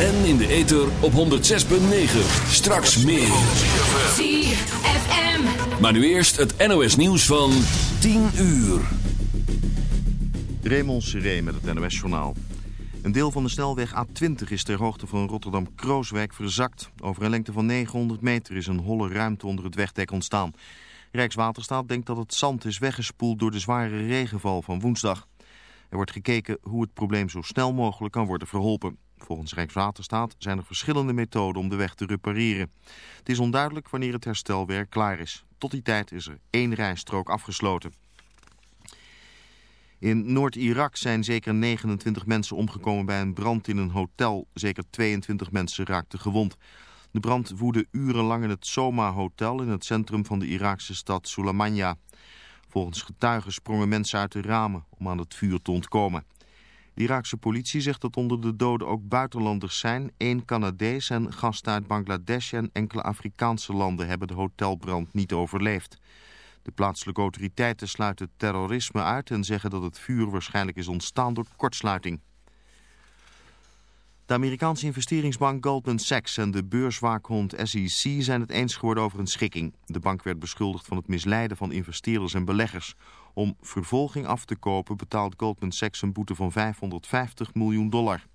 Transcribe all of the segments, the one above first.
En in de ether op 106.9. Straks meer. ZFM. Maar nu eerst het NOS nieuws van 10 uur. Raymond Seré met het NOS-journaal. Een deel van de snelweg A20 is ter hoogte van Rotterdam-Krooswijk verzakt. Over een lengte van 900 meter is een holle ruimte onder het wegdek ontstaan. Rijkswaterstaat denkt dat het zand is weggespoeld door de zware regenval van woensdag. Er wordt gekeken hoe het probleem zo snel mogelijk kan worden verholpen. Volgens Rijkswaterstaat zijn er verschillende methoden om de weg te repareren. Het is onduidelijk wanneer het herstelwerk klaar is. Tot die tijd is er één rijstrook afgesloten. In Noord-Irak zijn zeker 29 mensen omgekomen bij een brand in een hotel. Zeker 22 mensen raakten gewond. De brand woedde urenlang in het Soma Hotel in het centrum van de Iraakse stad Sulaymaniyah. Volgens getuigen sprongen mensen uit de ramen om aan het vuur te ontkomen. De Iraakse politie zegt dat onder de doden ook buitenlanders zijn. Eén Canadees en gasten uit Bangladesh en enkele Afrikaanse landen hebben de hotelbrand niet overleefd. De plaatselijke autoriteiten sluiten terrorisme uit en zeggen dat het vuur waarschijnlijk is ontstaan door kortsluiting. De Amerikaanse investeringsbank Goldman Sachs en de beurswaakhond SEC zijn het eens geworden over een schikking. De bank werd beschuldigd van het misleiden van investeerders en beleggers. Om vervolging af te kopen betaalt Goldman Sachs een boete van 550 miljoen dollar.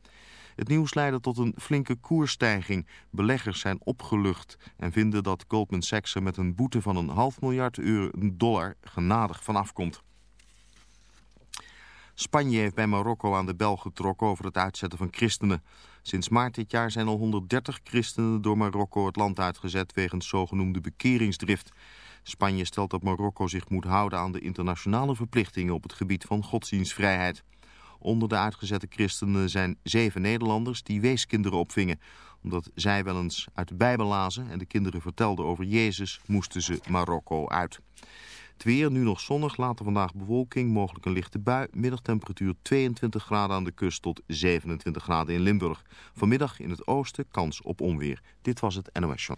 Het nieuws leidde tot een flinke koersstijging. Beleggers zijn opgelucht en vinden dat Goldman Sachs er met een boete van een half miljard euro dollar genadig van afkomt. Spanje heeft bij Marokko aan de bel getrokken over het uitzetten van christenen. Sinds maart dit jaar zijn al 130 christenen door Marokko het land uitgezet wegens zogenoemde bekeringsdrift. Spanje stelt dat Marokko zich moet houden aan de internationale verplichtingen op het gebied van godsdienstvrijheid. Onder de uitgezette christenen zijn zeven Nederlanders die weeskinderen opvingen. Omdat zij wel eens uit de Bijbel lazen en de kinderen vertelden over Jezus, moesten ze Marokko uit. Het weer, nu nog zonnig, later vandaag bewolking, mogelijk een lichte bui. Middagtemperatuur 22 graden aan de kust tot 27 graden in Limburg. Vanmiddag in het oosten kans op onweer. Dit was het NOS Show.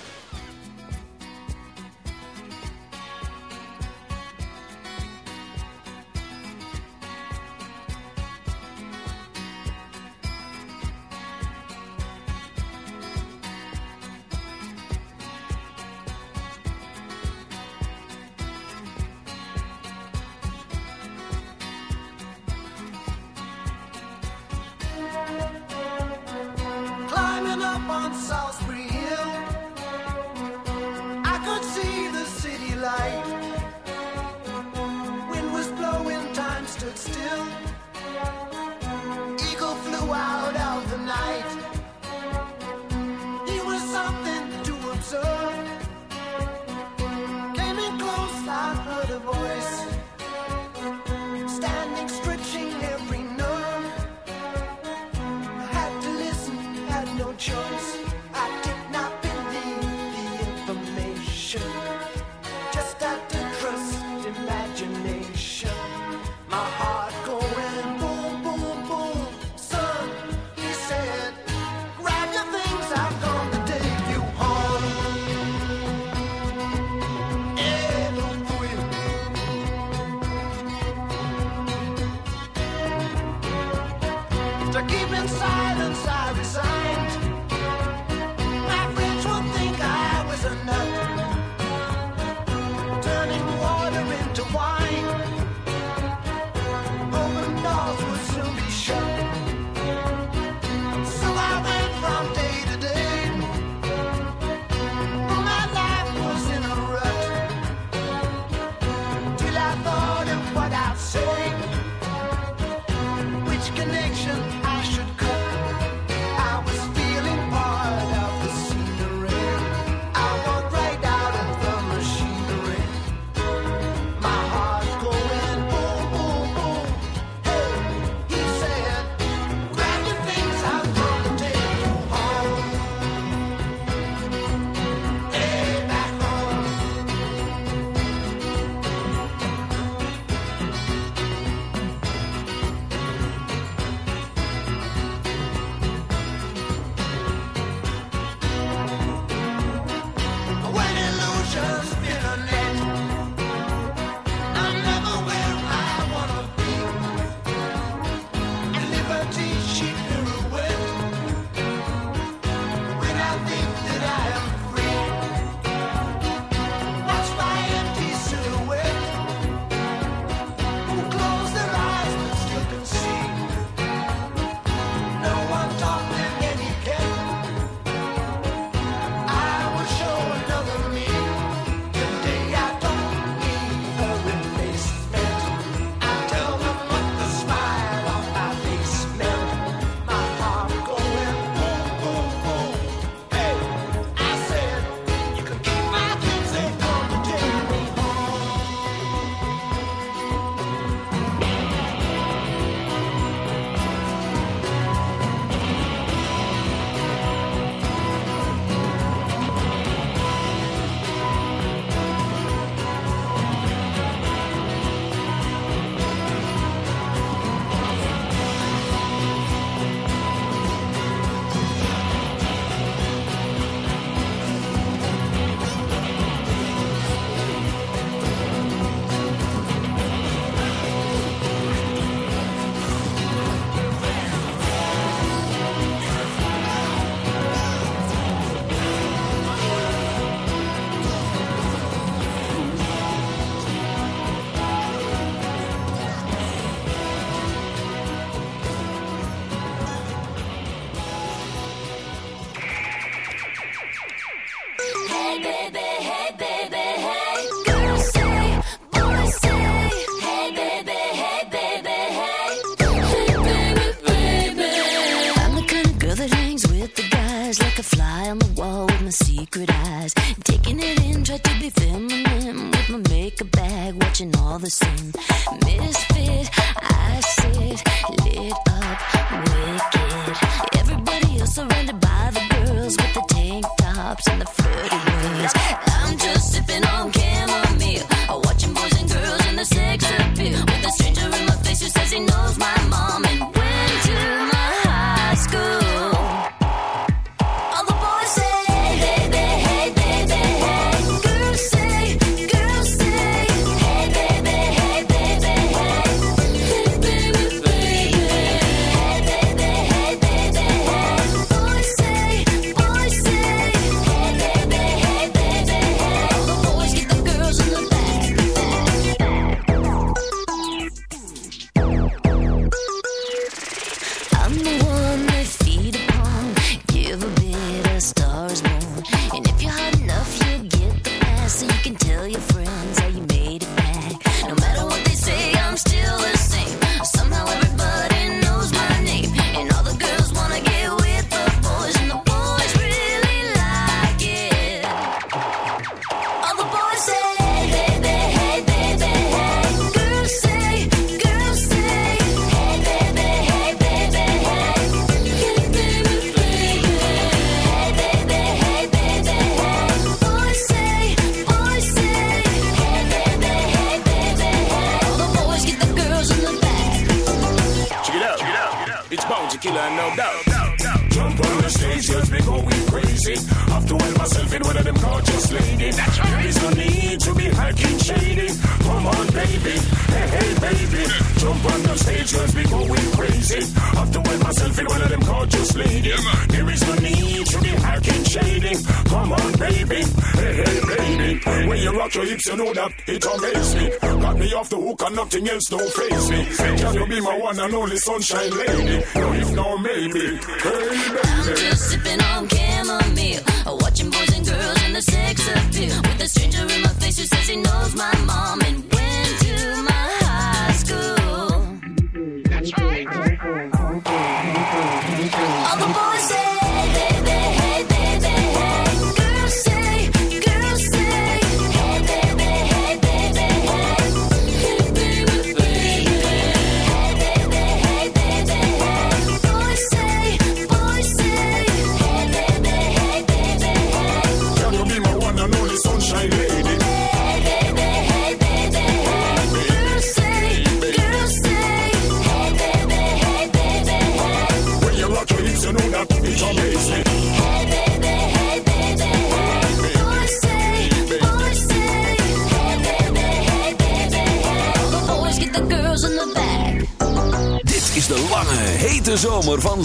nothing else don't face me. Can you be my one and only sunshine lady? No, if no, maybe. Hey, baby. I'm just sipping on.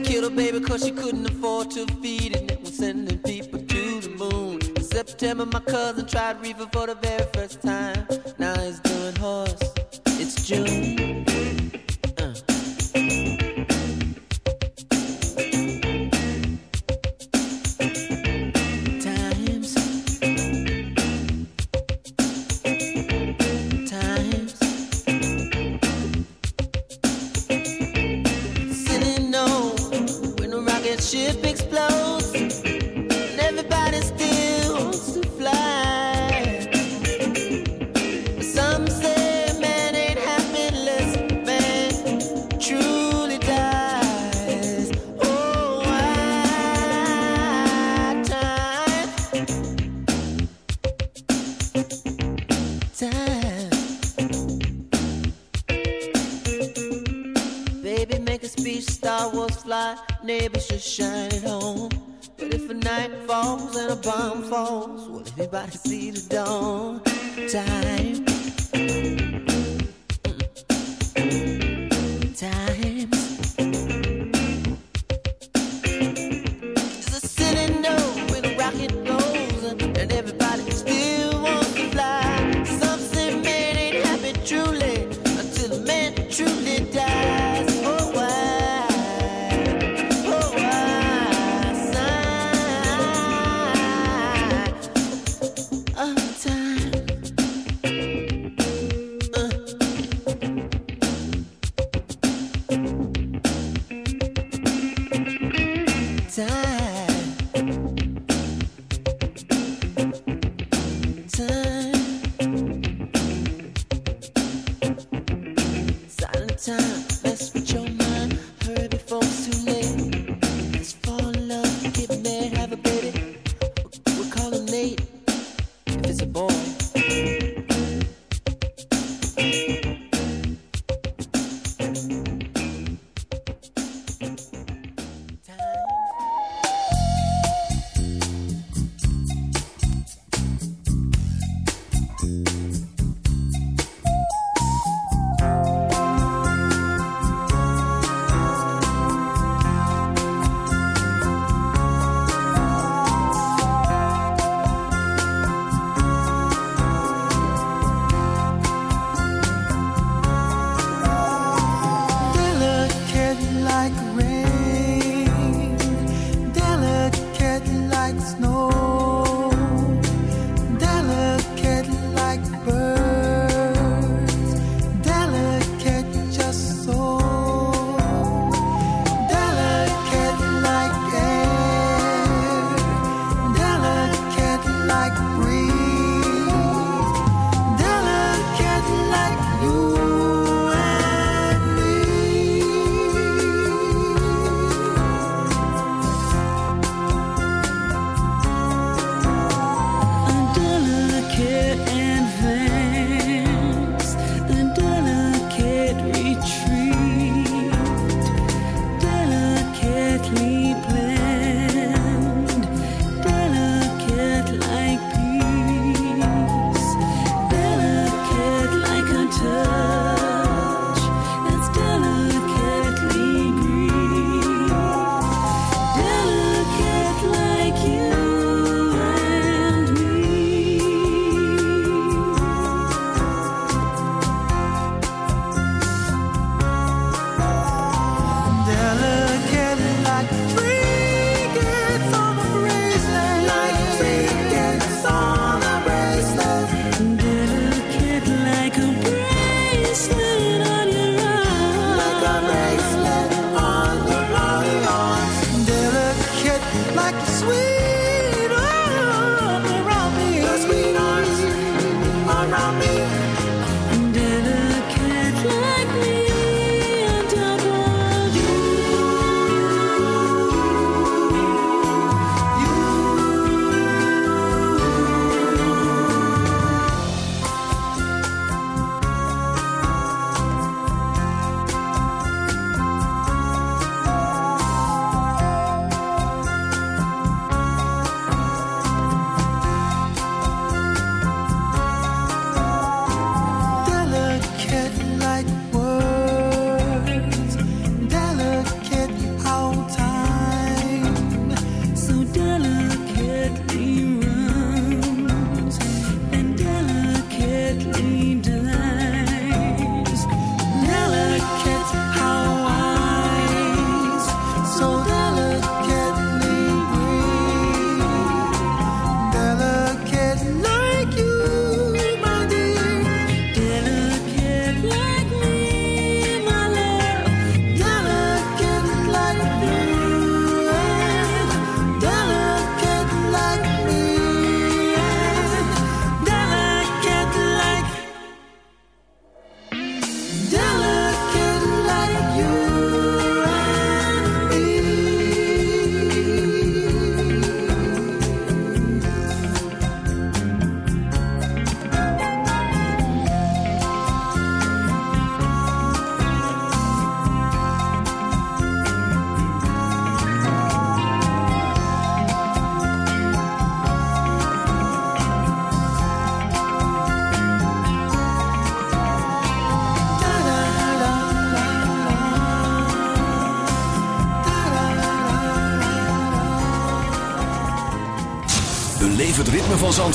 killed a baby cause she couldn't afford to feed it. And was sending people to the moon. In September, my cousin tried reefer for the very first time. Now he's doing horse. It's June.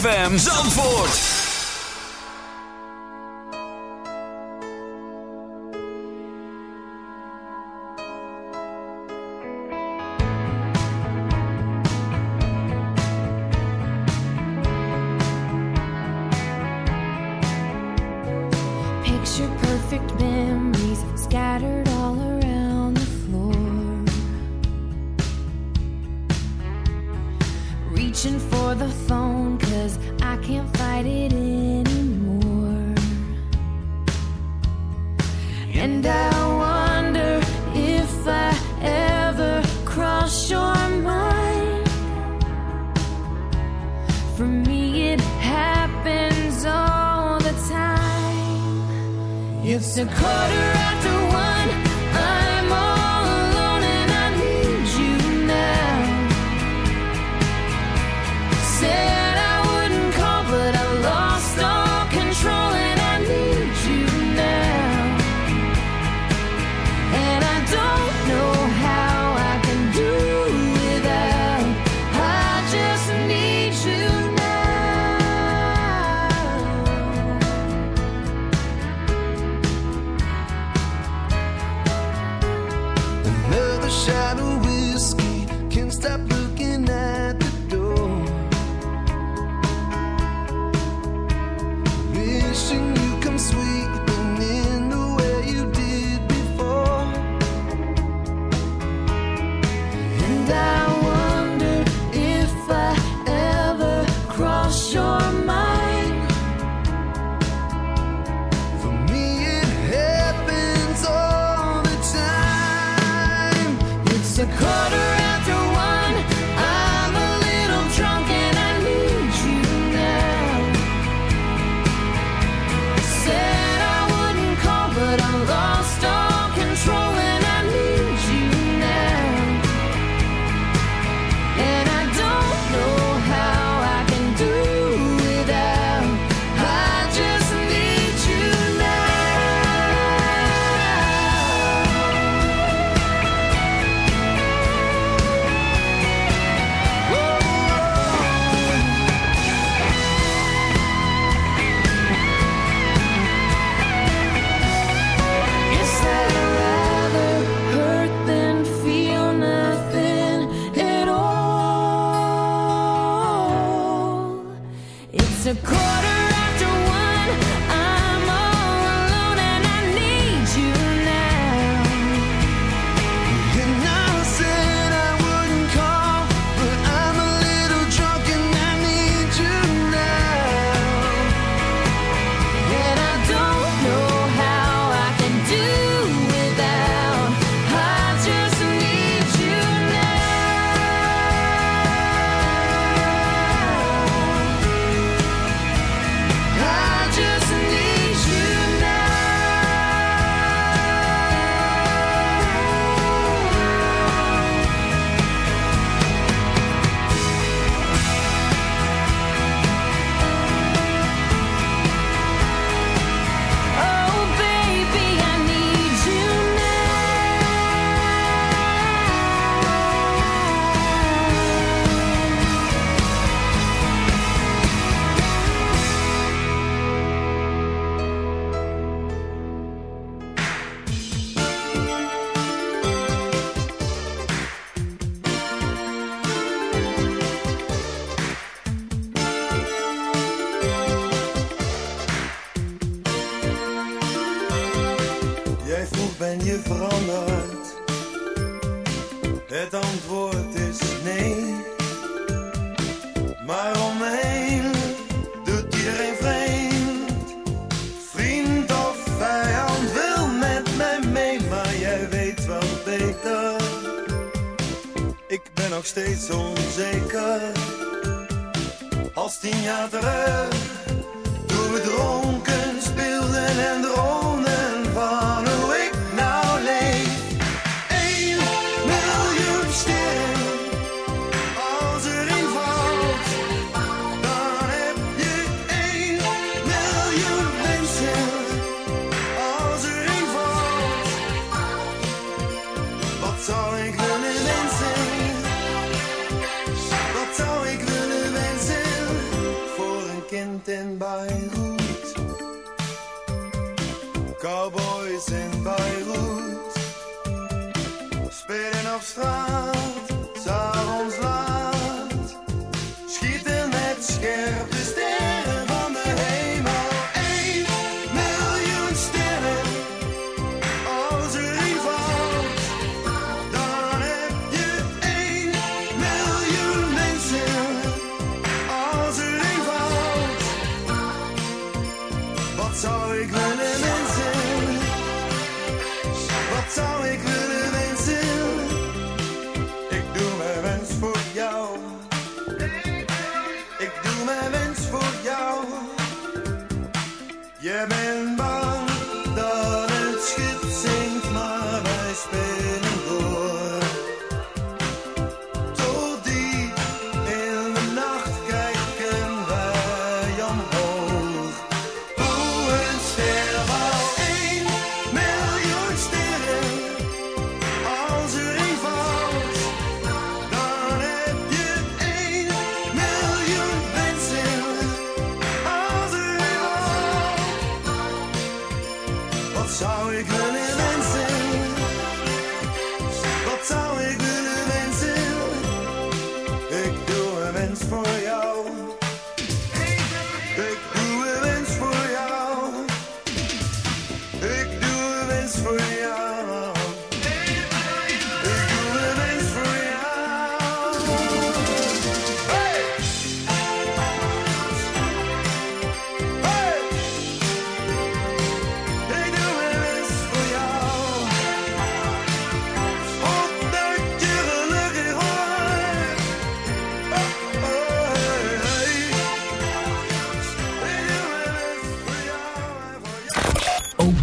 ZFM Zandvoort. cowboys in Beirut spitting op straat.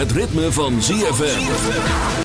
Het ritme van ZFM.